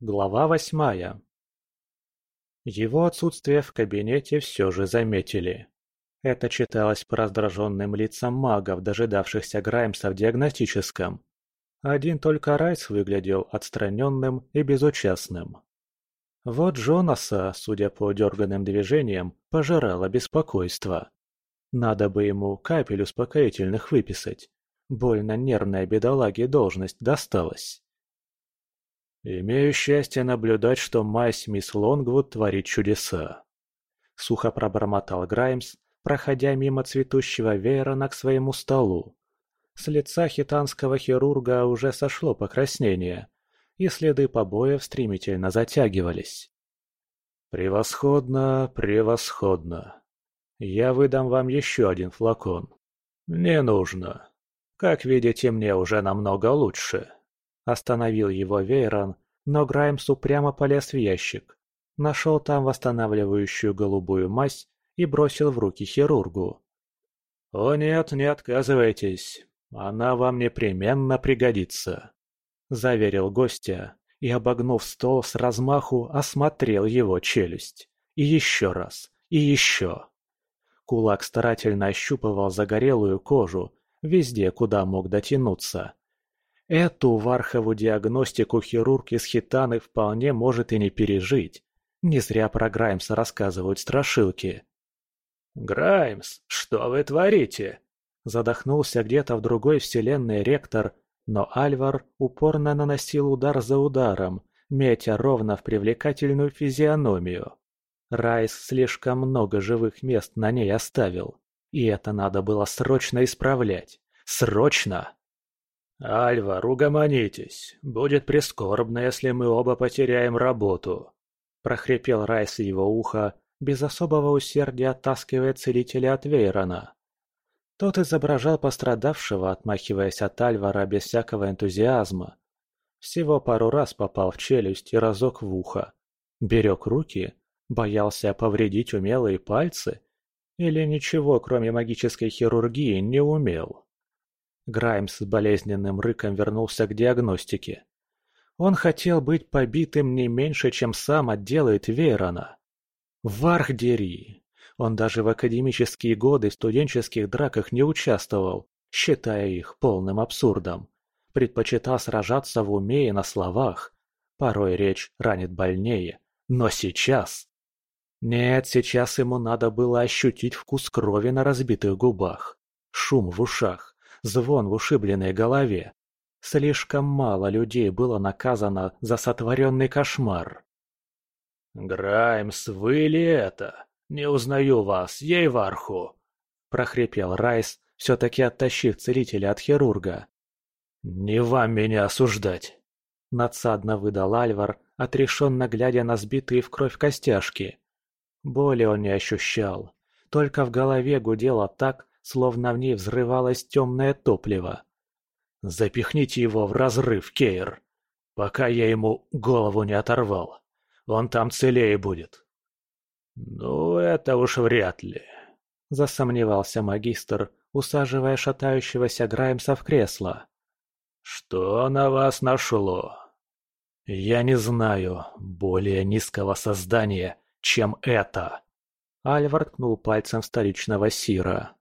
Глава восьмая. Его отсутствие в кабинете все же заметили. Это читалось по раздраженным лицам магов, дожидавшихся Граймса в диагностическом. Один только Райс выглядел отстраненным и безучастным. Вот Джонаса, судя по дерганным движениям, пожирало беспокойство. Надо бы ему капель успокоительных выписать. Больно нервная бедолаге должность досталась. «Имею счастье наблюдать, что мать мисс Лонгвуд творит чудеса», — сухо пробормотал Граймс, проходя мимо цветущего веерона к своему столу. С лица хитанского хирурга уже сошло покраснение, и следы побоев стремительно затягивались. «Превосходно, превосходно. Я выдам вам еще один флакон. Не нужно. Как видите, мне уже намного лучше». Остановил его Вейрон, но Граймс упрямо полез в ящик. Нашел там восстанавливающую голубую мазь и бросил в руки хирургу. «О нет, не отказывайтесь. Она вам непременно пригодится», — заверил гостя и, обогнув стол с размаху, осмотрел его челюсть. И еще раз, и еще. Кулак старательно ощупывал загорелую кожу, везде, куда мог дотянуться, Эту вархову диагностику хирург из Хитаны вполне может и не пережить. Не зря про Граймса рассказывают страшилки. «Граймс, что вы творите?» Задохнулся где-то в другой вселенной ректор, но Альвар упорно наносил удар за ударом, метя ровно в привлекательную физиономию. Райс слишком много живых мест на ней оставил, и это надо было срочно исправлять. Срочно! «Альвар, угомонитесь. Будет прискорбно, если мы оба потеряем работу», – прохрипел Райс его ухо, без особого усердия оттаскивая целителя от Вейрона. Тот изображал пострадавшего, отмахиваясь от Альвара без всякого энтузиазма. Всего пару раз попал в челюсть и разок в ухо. Берег руки? Боялся повредить умелые пальцы? Или ничего, кроме магической хирургии, не умел? Граймс с болезненным рыком вернулся к диагностике. Он хотел быть побитым не меньше, чем сам отделает Вейрона. Варх дери! Он даже в академические годы в студенческих драках не участвовал, считая их полным абсурдом. Предпочитал сражаться в уме и на словах. Порой речь ранит больнее. Но сейчас... Нет, сейчас ему надо было ощутить вкус крови на разбитых губах, шум в ушах, звон в ушибленной голове. Слишком мало людей было наказано за сотворенный кошмар. «Граймс, вы ли это? Не узнаю вас, ей варху!» – прохрипел Райс, все-таки оттащив целителя от хирурга. «Не вам меня осуждать!» – надсадно выдал Альвар, отрешенно глядя на сбитые в кровь костяшки. Боли он не ощущал, только в голове гудело так, словно в ней взрывалось темное топливо. «Запихните его в разрыв, Кейр, пока я ему голову не оторвал. Он там целее будет». «Ну, это уж вряд ли», — засомневался магистр, усаживая шатающегося Граймса в кресло. «Что на вас нашло?» «Я не знаю более низкого создания, чем это!» Альвар ткнул пальцем столичного Сира.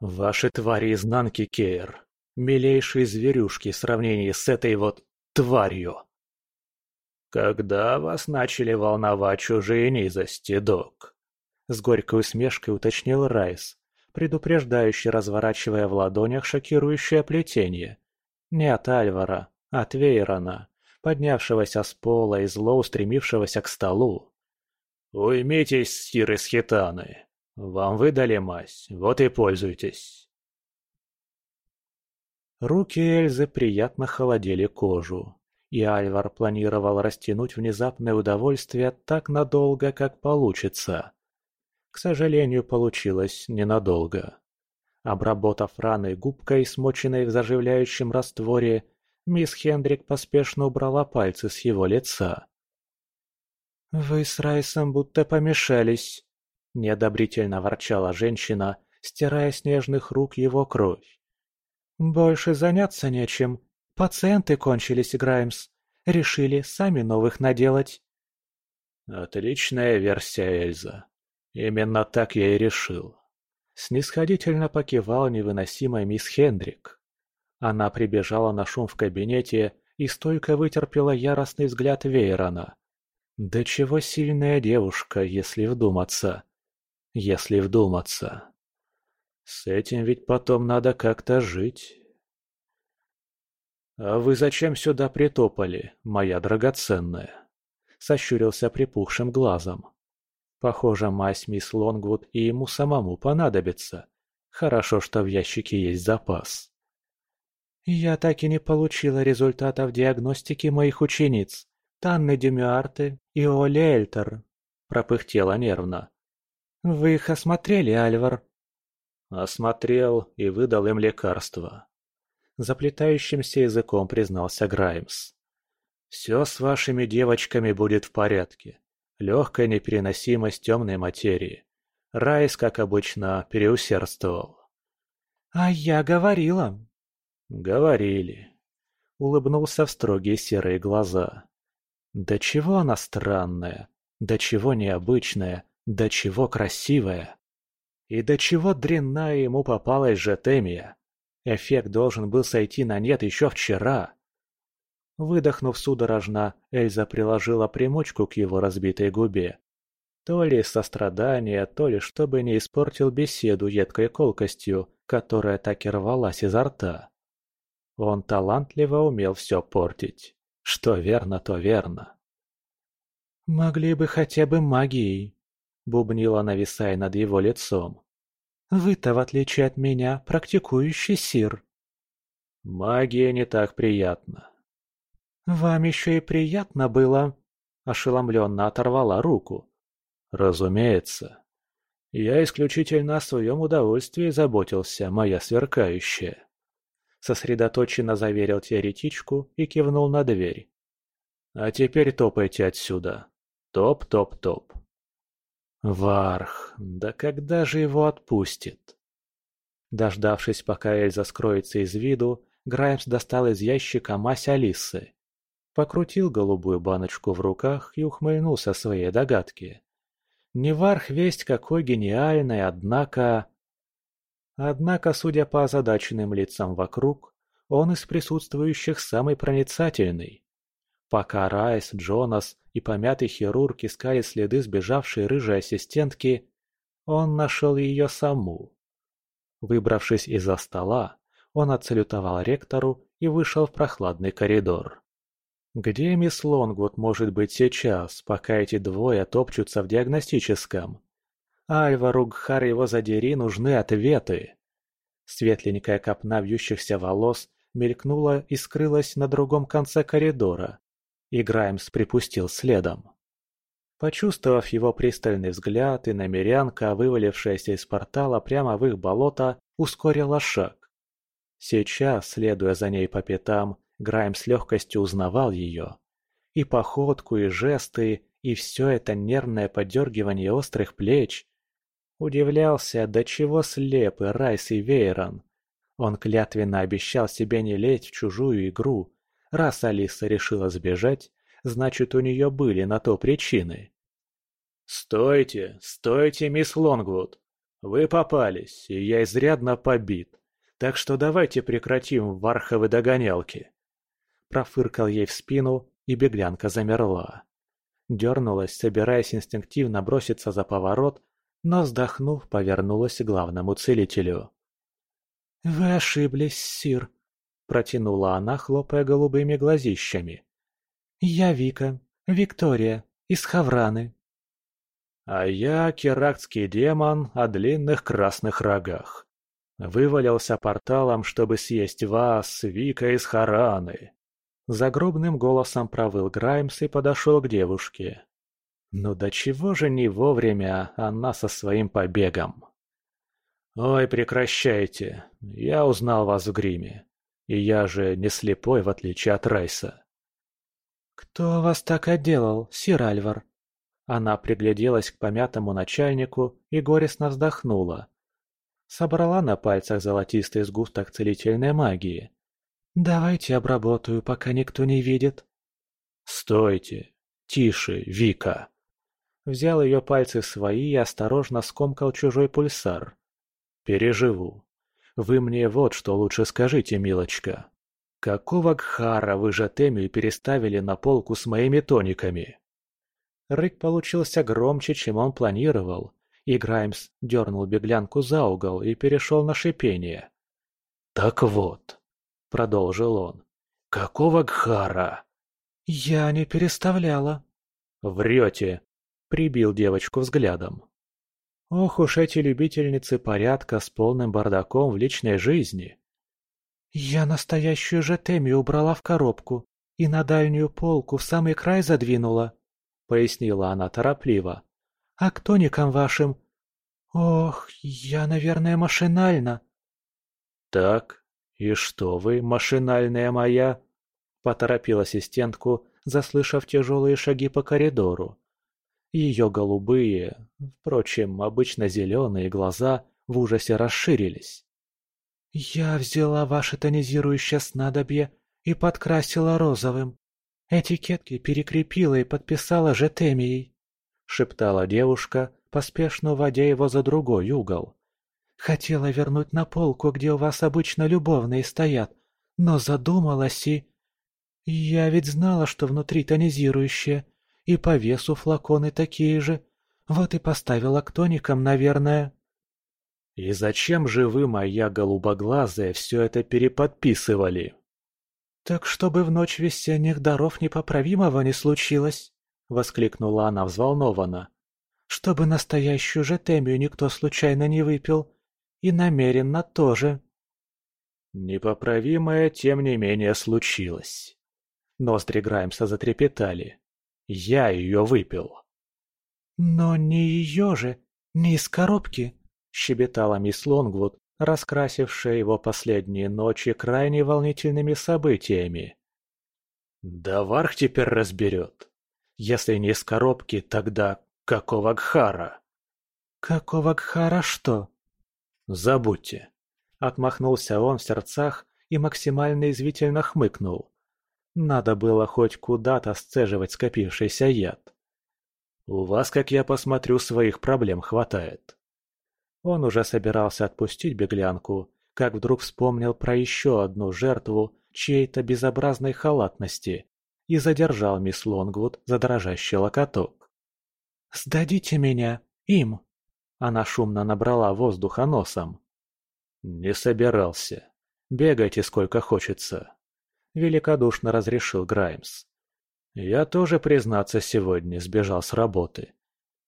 Ваши твари изнанки, Кейр. Милейшие зверюшки в сравнении с этой вот тварью. Когда вас начали волновать чужие низости, док? С горькой усмешкой уточнил Райс, предупреждающий, разворачивая в ладонях шокирующее плетение. Не от Альвара, а от Вейрона, поднявшегося с пола и зло устремившегося к столу. «Уймитесь, Сир из Хитаны!» Вам выдали мазь, вот и пользуйтесь. Руки Эльзы приятно холодели кожу, и Альвар планировал растянуть внезапное удовольствие так надолго, как получится. К сожалению, получилось ненадолго. Обработав раны губкой, смоченной в заживляющем растворе, мисс Хендрик поспешно убрала пальцы с его лица. «Вы с Райсом будто помешались», Неодобрительно ворчала женщина, стирая с нежных рук его кровь. «Больше заняться нечем. Пациенты кончились, Граймс. Решили сами новых наделать?» «Отличная версия, Эльза. Именно так я и решил». Снисходительно покивал невыносимая мисс Хендрик. Она прибежала на шум в кабинете и стойко вытерпела яростный взгляд Вейрона. Да чего сильная девушка, если вдуматься. Если вдуматься. С этим ведь потом надо как-то жить. «А вы зачем сюда притопали, моя драгоценная?» Сощурился припухшим глазом. Похоже, мазь мисс Лонгвуд и ему самому понадобится. Хорошо, что в ящике есть запас. Я так и не получила результатов диагностики моих учениц, Танны Демюарте и Оли Эльтер, пропыхтела нервно. Вы их осмотрели, Альвар? Осмотрел и выдал им лекарства. Заплетающимся языком признался Граймс. «Все с вашими девочками будет в порядке легкая непереносимость темной материи. Райс, как обычно, переусердствовал. «А я говорила». «Говорили». Улыбнулся в строгие серые глаза. «Да чего она странная, да чего необычная, да чего красивая. И до чего дрянная ему попалась же Темия. Эффект должен был сойти на нет еще вчера. Выдохнув судорожно, Эльза приложила примочку к его разбитой губе. То ли сострадание, то ли чтобы не испортил беседу едкой колкостью, которая так и рвалась изо рта. Он талантливо умел все портить. Что верно, то верно. «Могли бы хотя бы магией», — бубнила, нависая над его лицом. «Вы-то, в отличие от меня, практикующий сир». «Магия не так приятна», «Вам еще и приятно было?» – ошеломленно оторвала руку. «Разумеется. Я исключительно о своем удовольствии заботился, моя сверкающая». Сосредоточенно заверил теоретичку и кивнул на дверь. «А теперь топайте отсюда. Топ-топ-топ». Варх, да когда же его отпустит? Дождавшись, пока Эльза скроется из виду, Граймс достал из ящика мазь Алисы покрутил голубую баночку в руках и ухмыльнулся своей догадке. Неварх весть какой гениальный, однако... Однако, судя по озадаченным лицам вокруг, он из присутствующих самый проницательный. Пока Райс, Джонас и помятый хирург искали следы сбежавшей рыжей ассистентки, он нашел ее саму. Выбравшись из-за стола, он отсалютовал ректору и вышел в прохладный коридор. Где мисс Лонгвуд может быть сейчас, пока эти двое топчутся в диагностическом? Альвару Гхар его задери нужны ответы. Светленькая копна вьющихся волос мелькнула и скрылась на другом конце коридора, и Граймс припустил следом. Почувствовав его пристальный взгляд и намерянка, вывалившаяся из портала прямо в их болото, ускорила шаг. Сейчас, следуя за ней по пятам, Грайм с легкостью узнавал ее. И походку, и жесты, и все это нервное подергивание острых плеч. Удивлялся, до чего слепы Райс и Вейрон. Он клятвенно обещал себе не лезть в чужую игру. Раз Алиса решила сбежать, значит, у нее были на то причины. «Стойте, стойте, мисс Лонгвуд! Вы попались, и я изрядно побит, так что давайте прекратим варховы догонялки!» профыркал ей в спину, и беглянка замерла. Дернулась, собираясь инстинктивно броситься за поворот, но, вздохнув, повернулась к главному целителю. «Вы ошиблись, сир», — протянула она, хлопая голубыми глазищами. «Я Вика, Виктория, из Хавраны». «А я керактский демон о длинных красных рогах. Вывалился порталом, чтобы съесть вас, Вика из Хараны». Загробным голосом провыл Граймс и подошел к девушке. Ну до чего же не вовремя она со своим побегом? «Ой, прекращайте. Я узнал вас в гриме. И я же не слепой, в отличие от Райса». «Кто вас так отделал, сир Альвар?» Она пригляделась к помятому начальнику и горестно вздохнула. Собрала на пальцах золотистый сгусток целительной магии. «Давайте обработаю, пока никто не видит». «Стойте! Тише, Вика!» Взял ее пальцы свои и осторожно скомкал чужой пульсар. «Переживу. Вы мне вот что лучше скажите, милочка. Какого гхара вы же Темию переставили на полку с моими тониками?» Рык получился громче, чем он планировал, и Граймс дернул беглянку за угол и перешел на шипение. «Так вот», — продолжил он, — «какого гхара?» «Я не переставляла». «Врете», — прибил девочку взглядом. Ох уж эти любительницы порядка с полным бардаком в личной жизни. «Я настоящую же Теми убрала в коробку и на дальнюю полку в самый край задвинула», — пояснила она торопливо. «А к тоникам вашим...» «Ох, я, наверное, машинально». «Так, и что вы, машинальная моя?» – поторопил ассистентку, заслышав тяжелые шаги по коридору. Ее голубые, впрочем, обычно зеленые глаза в ужасе расширились. «Я взяла ваше тонизирующее снадобье и подкрасила розовым. Этикетки перекрепила и подписала жетемией», — шептала девушка, поспешно уводя его за другой угол. Хотела вернуть на полку, где у вас обычно любовные стоят, но задумалась и... Я ведь знала, что внутри тонизирующее, и по весу флаконы такие же. Вот и поставила к тоникам, наверное. И зачем же вы, моя голубоглазая, все это переподписывали? Так чтобы в ночь весенних даров непоправимого не случилось, воскликнула она взволнованно. Чтобы настоящую же темию никто случайно не выпил, и намеренно тоже. Непоправимое, тем не менее, случилось. Ноздри Граймса затрепетали. Я ее выпил. «Но не ее же, не из коробки», — щебетала мисс Лонгвуд, раскрасившая его последние ночи крайне волнительными событиями. «Да Варх теперь разберет. Если не из коробки, тогда какого Гхара?» «Какого Гхара что?» «Забудьте!» Отмахнулся он в сердцах и максимально извительно хмыкнул. Надо было хоть куда-то сцеживать скопившийся яд. «У вас, как я посмотрю, своих проблем хватает». Он уже собирался отпустить беглянку, как вдруг вспомнил про еще одну жертву чьей-то безобразной халатности и задержал мисс Лонгвуд за дрожащий локоток. «Сдадите меня им!» Она шумно набрала воздуха носом. «Не собирался. Бегайте сколько хочется», — великодушно разрешил Граймс. «Я тоже, признаться, сегодня сбежал с работы.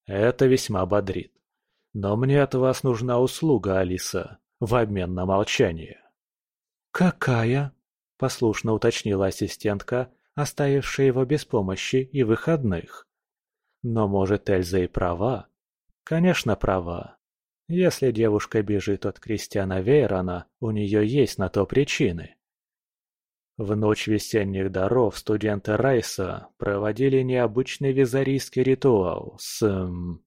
Это весьма бодрит. Но мне от вас нужна услуга, Алиса, в обмен на молчание». «Какая?» — послушно уточнила ассистентка, оставившая его без помощи и выходных. Но, может, Эльза и права, Конечно, права. Если девушка бежит от Кристиана Вейрона, у нее есть на то причины. В ночь весенних даров студенты Райса проводили необычный визарийский ритуал с... Эм,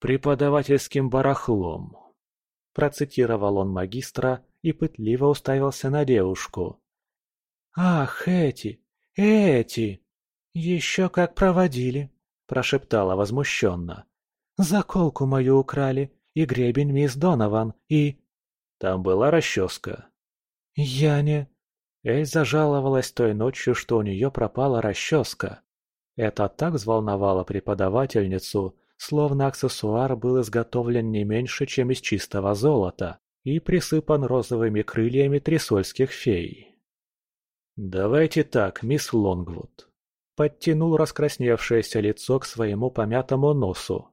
преподавательским барахлом. Процитировал он магистра и пытливо уставился на девушку. «Ах, эти! Эти! Еще как проводили!» – прошептала возмущенно. Заколку мою украли, и гребень мисс Донован, и...» «Там была расческа». «Я не...» Эльза жаловалась той ночью, что у нее пропала расческа. Это так взволновало преподавательницу, словно аксессуар был изготовлен не меньше, чем из чистого золота и присыпан розовыми крыльями трисольских фей. «Давайте так, мисс Лонгвуд», — подтянул раскрасневшееся лицо к своему помятому носу.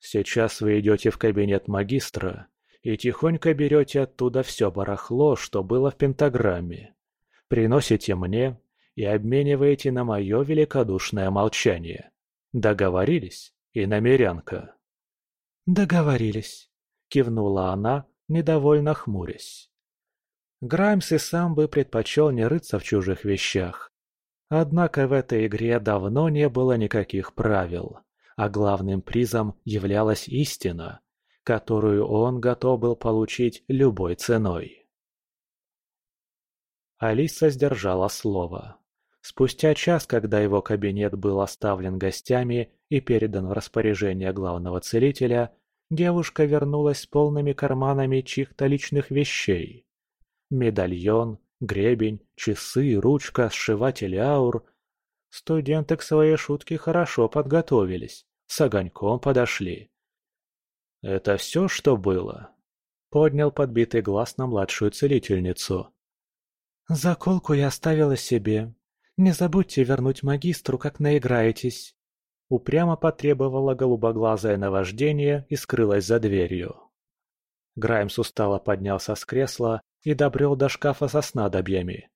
Сейчас вы идете в кабинет магистра и тихонько берете оттуда все барахло, что было в пентаграмме. Приносите мне и обмениваете на мое великодушное молчание. Договорились, и намерянка?» «Договорились», — кивнула она, недовольно хмурясь. Граймс и сам бы предпочел не рыться в чужих вещах. Однако в этой игре давно не было никаких правил а главным призом являлась истина, которую он готов был получить любой ценой. Алиса сдержала слово. Спустя час, когда его кабинет был оставлен гостями и передан в распоряжение главного целителя, девушка вернулась с полными карманами чьих-то личных вещей. Медальон, гребень, часы, ручка, сшиватель аур. Студенты к своей шутке хорошо подготовились, с огоньком подошли. «Это все, что было?» Поднял подбитый глаз на младшую целительницу. «Заколку я оставила себе. Не забудьте вернуть магистру, как наиграетесь». Упрямо потребовала голубоглазое наваждение и скрылась за дверью. Граймс устало поднялся с кресла и добрел до шкафа со снадобьями.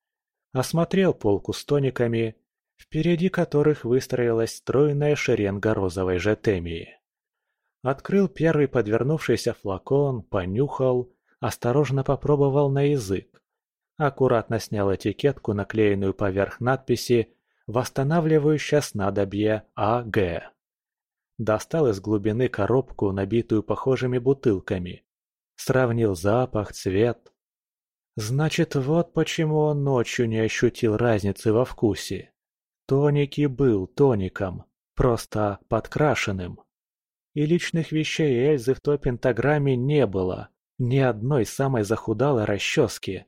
Осмотрел полку с тониками, впереди которых выстроилась стройная шеренга розовой жетемии. Открыл первый подвернувшийся флакон, понюхал, осторожно попробовал на язык. Аккуратно снял этикетку, наклеенную поверх надписи «Восстанавливающее снадобье А.Г.». Достал из глубины коробку, набитую похожими бутылками. Сравнил запах, цвет. Значит, вот почему он ночью не ощутил разницы во вкусе. Тоник и был тоником, просто подкрашенным. И личных вещей Эльзы в той пентаграмме не было, ни одной самой захудалой расчески.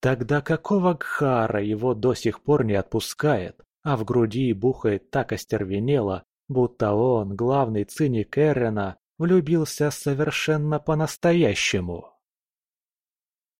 Тогда какого гхара его до сих пор не отпускает, а в груди бухает так остервенело, будто он, главный циник Эрена, влюбился совершенно по-настоящему?